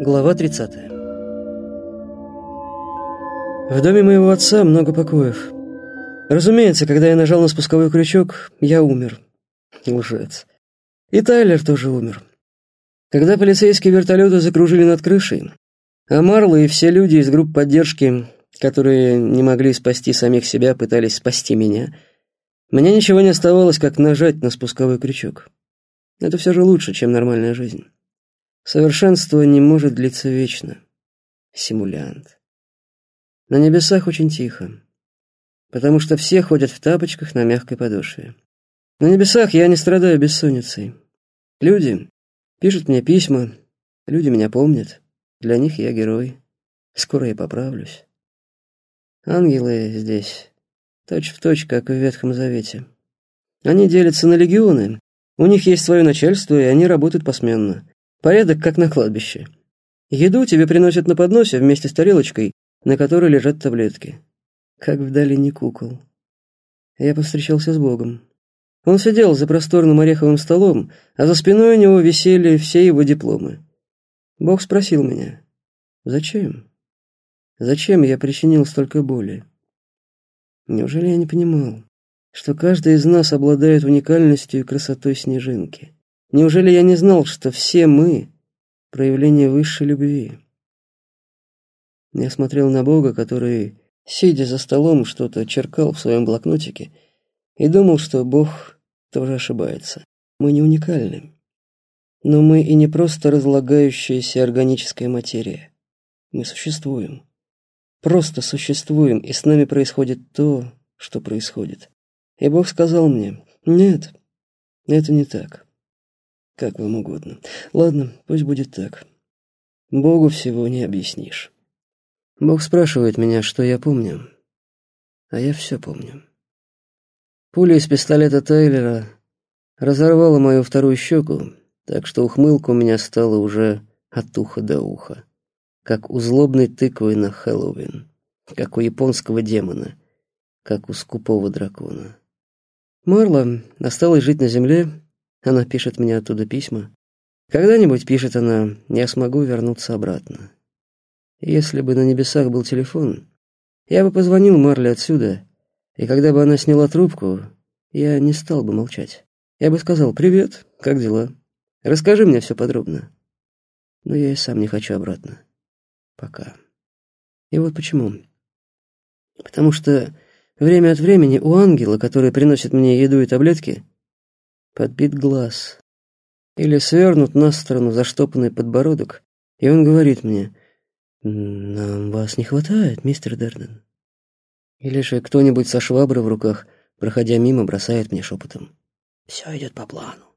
Глава 30. В доме моего отца много покоев. Разумеется, когда я нажал на спусковой крючок, я умер. Лжец. И Тайлер тоже умер. Когда полицейские вертолеты закружили над крышей, а Марло и все люди из групп поддержки, которые не могли спасти самих себя, пытались спасти меня, мне ничего не оставалось, как нажать на спусковой крючок. Это все же лучше, чем нормальная жизнь. Совершенство не может длиться вечно. Симулянт. На небесах очень тихо, потому что все ходят в тапочках на мягкой подошве. На небесах я не страдаю бессонницей. Люди пишут мне письма, люди меня помнят. Для них я герой. Скоро я поправлюсь. Ангелы здесь точь в точь, как в Ветхом Завете. Они делятся на легионы, у них есть свое начальство, и они работают посменно. Порядок, как на кладбище. Еду тебе приносят на подносе вместе с тарелочкой, на которой лежат таблетки. Как в долине кукол. Я повстречался с Богом. Он сидел за просторным ореховым столом, а за спиной у него висели все его дипломы. Бог спросил меня, «Зачем? Зачем я причинил столько боли?» Неужели я не понимал, что каждый из нас обладает уникальностью и красотой снежинки? Неужели я не знал, что все мы — проявление высшей любви? Я смотрел на Бога, который, сидя за столом, что-то черкал в своем блокнотике, и думал, что Бог тоже ошибается. Мы не уникальны. Но мы и не просто разлагающаяся органическая материя. Мы существуем. Просто существуем, и с нами происходит то, что происходит. И Бог сказал мне, нет, это не так. Как вам угодно. Ладно, пусть будет так. Богу всего не объяснишь. Бог спрашивает меня, что я помню. А я все помню. Пуля из пистолета Тайлера разорвала мою вторую щеку, так что ухмылка у меня стала уже от уха до уха, как у злобной тыквы на Хэллоуин, как у японского демона, как у скупого дракона. Марла осталась жить на земле, она пишет мне оттуда письма. Когда-нибудь, пишет она, я смогу вернуться обратно. Если бы на небесах был телефон, я бы позвонил Марле отсюда, и когда бы она сняла трубку, я не стал бы молчать. Я бы сказал «Привет, как дела? Расскажи мне все подробно». Но я и сам не хочу обратно. Пока. И вот почему. Потому что время от времени у ангела, который приносит мне еду и таблетки, подбит глаз. Или свернут на сторону заштопанный подбородок, и он говорит мне, «Нам вас не хватает, мистер Дерден». Или же кто-нибудь со шваброй в руках, проходя мимо, бросает мне шепотом, «Все идет по плану».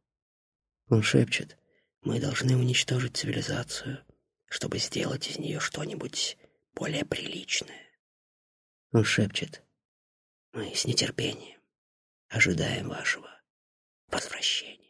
Он шепчет, «Мы должны уничтожить цивилизацию, чтобы сделать из нее что-нибудь более приличное». Он шепчет, «Мы с нетерпением ожидаем вашего возвращения.